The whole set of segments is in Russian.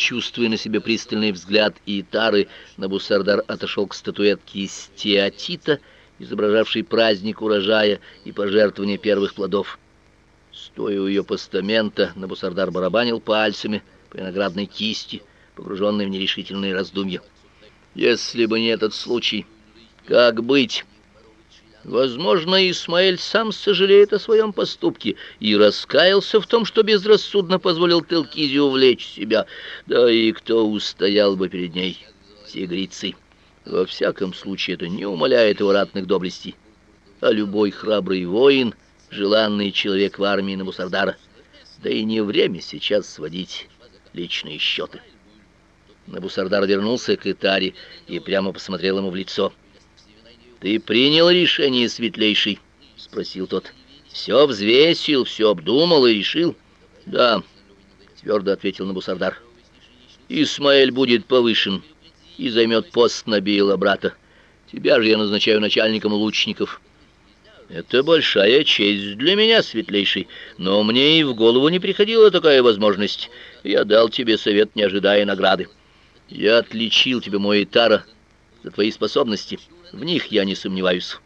Чувствуя на себе пристальный взгляд Итары, Набусардар отошел к статуэтке из стеатита, изображавшей праздник урожая и пожертвование первых плодов. Стоя у ее постамента, Набусардар барабанил пальцами по виноградной кисти, погруженной в нерешительные раздумья. Если бы не этот случай, как быть? Возможно, Исмаэль сам сожалеет о своем поступке и раскаялся в том, что безрассудно позволил Телкизе увлечь себя. Да и кто устоял бы перед ней, тигрицы? Во всяком случае, это не умаляет его ратных доблестей. А любой храбрый воин, желанный человек в армии Набусардара, да и не время сейчас сводить личные счеты. Набусардар вернулся к Итаре и прямо посмотрел ему в лицо — «Ты принял решение, светлейший?» — спросил тот. «Все взвесил, все обдумал и решил?» «Да», — твердо ответил Набусардар. «Исмаэль будет повышен и займет пост Набиила брата. Тебя же я назначаю начальником лучников». «Это большая честь для меня, светлейший, но мне и в голову не приходила такая возможность. Я дал тебе совет, не ожидая награды. Я отличил тебя, мой Тара, за твои способности». В них я не сомневаюсь.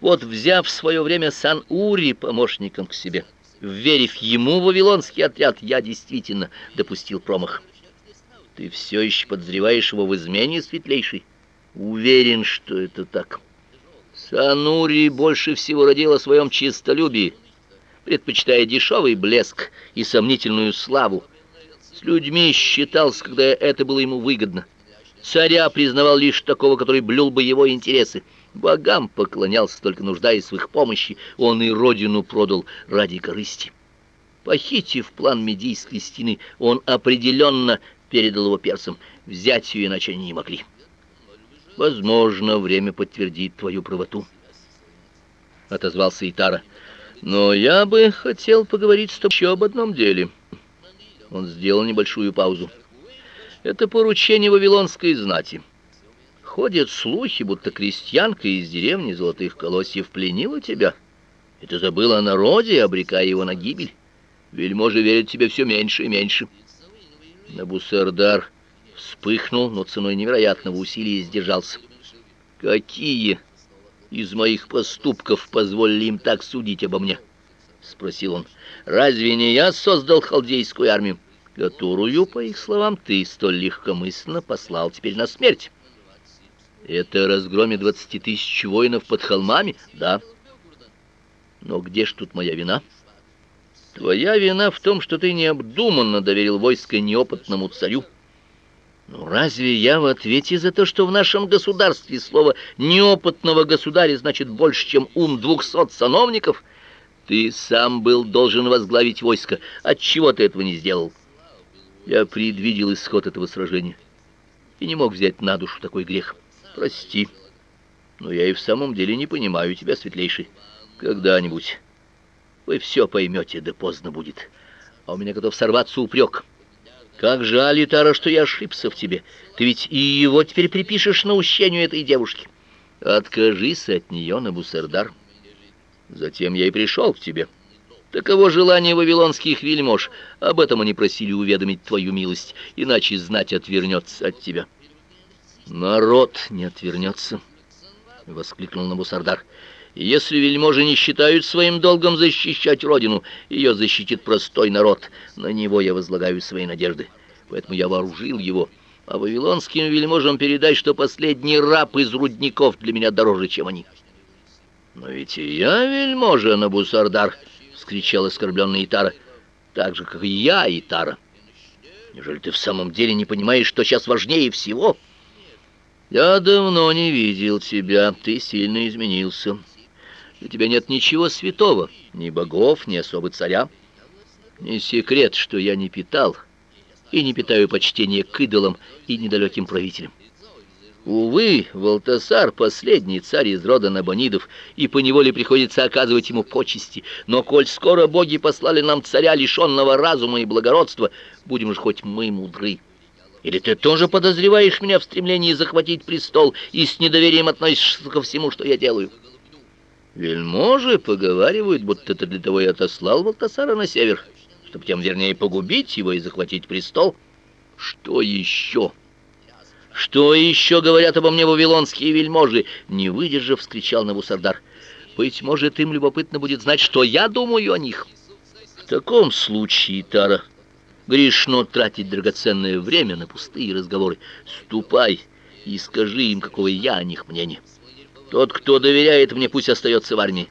Вот взяв в свое время Сан-Ури помощником к себе, верив ему вавилонский отряд, я действительно допустил промах. Ты все еще подозреваешь его в измене, светлейший? Уверен, что это так. Санури больше всего родил о своем честолюбии, предпочитая дешевый блеск и сомнительную славу. С людьми считался, когда это было ему выгодно. Царя признавал лишь такого, который блюл бы его интересы. Богам поклонялся, только нуждаясь в их помощи. Он и родину продал ради корысти. Похитив план Медийской стены, он определенно передал его персам. Взять ее иначе они не могли. Возможно, время подтвердит твою правоту. Отозвался Итара. Но я бы хотел поговорить с тобой еще об одном деле. Он сделал небольшую паузу. Это поручение вавилонской знати. Ходят слухи, будто крестьянка из деревни Золотых Колосьев пленила тебя. И ты забыла о народе, обрекая его на гибель. Вельможи верят тебе все меньше и меньше. Набусардар вспыхнул, но ценой невероятного усилия сдержался. Какие из моих поступков позволили им так судить обо мне? спросил он. Разве не я создал халдейскую армию? Которую, по их словам, ты столь легкомысленно послал теперь на смерть. Это разгроме двадцати тысяч воинов под холмами? Да. Но где ж тут моя вина? Твоя вина в том, что ты необдуманно доверил войско неопытному царю. Ну разве я в ответе за то, что в нашем государстве слово неопытного государя значит больше, чем ум двухсот сановников? Ты сам был должен возглавить войско. Отчего ты этого не сделал? Я предвидел исход этого сражения и не мог взять на душу такой грех. Прости, но я и в самом деле не понимаю тебя, светлейший. Когда-нибудь вы все поймете, да поздно будет. А у меня готов сорваться упрек. Как жаль, Итара, что я ошибся в тебе. Ты ведь и его теперь припишешь наущению этой девушки. Откажись от нее, Набусардар. Затем я и пришел к тебе. Таково желание вавилонских вельмож. Об этом они просили уведомить твою милость, иначе знать отвернется от тебя. Народ не отвернется, воскликнул Набусардар. Если вельможи не считают своим долгом защищать родину, ее защитит простой народ. На него я возлагаю свои надежды. Поэтому я вооружил его. А вавилонским вельможам передай, что последний раб из рудников для меня дороже, чем они. Но ведь и я вельможа, Набусардар, вскричал оскорбленный Итара. Так же, как и я, Итара. Неужели ты в самом деле не понимаешь, что сейчас важнее всего? Я давно не видел тебя, ты сильно изменился. Для тебя нет ничего святого, ни богов, ни особо царя. Не секрет, что я не питал и не питаю почтения к идолам и недалеким правителям. Увы, Валтасар — последний царь из рода Набонидов, и поневоле приходится оказывать ему почести. Но коль скоро боги послали нам царя, лишенного разума и благородства, будем же хоть мы мудры. Или ты тоже подозреваешь меня в стремлении захватить престол и с недоверием относишься ко всему, что я делаю? Вельможи поговаривают, будто ты для того и отослал Валтасара на север, чтобы тем вернее погубить его и захватить престол. Что еще? Что еще говорят обо мне вавилонские вельможи? Не выдержав, вскричал Навусардар. Быть может, им любопытно будет знать, что я думаю о них. В таком случае, Тара, грешно тратить драгоценное время на пустые разговоры. Ступай и скажи им, какое я о них мнение. Тот, кто доверяет мне, пусть остается в армии.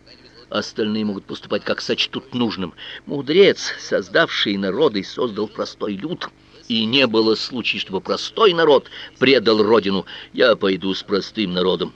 Остальные могут поступать как сочтут нужным. Мудрец, создавший народы, создал простой люд. И не было случая, чтобы простой народ предал родину. Я пойду с простым народом.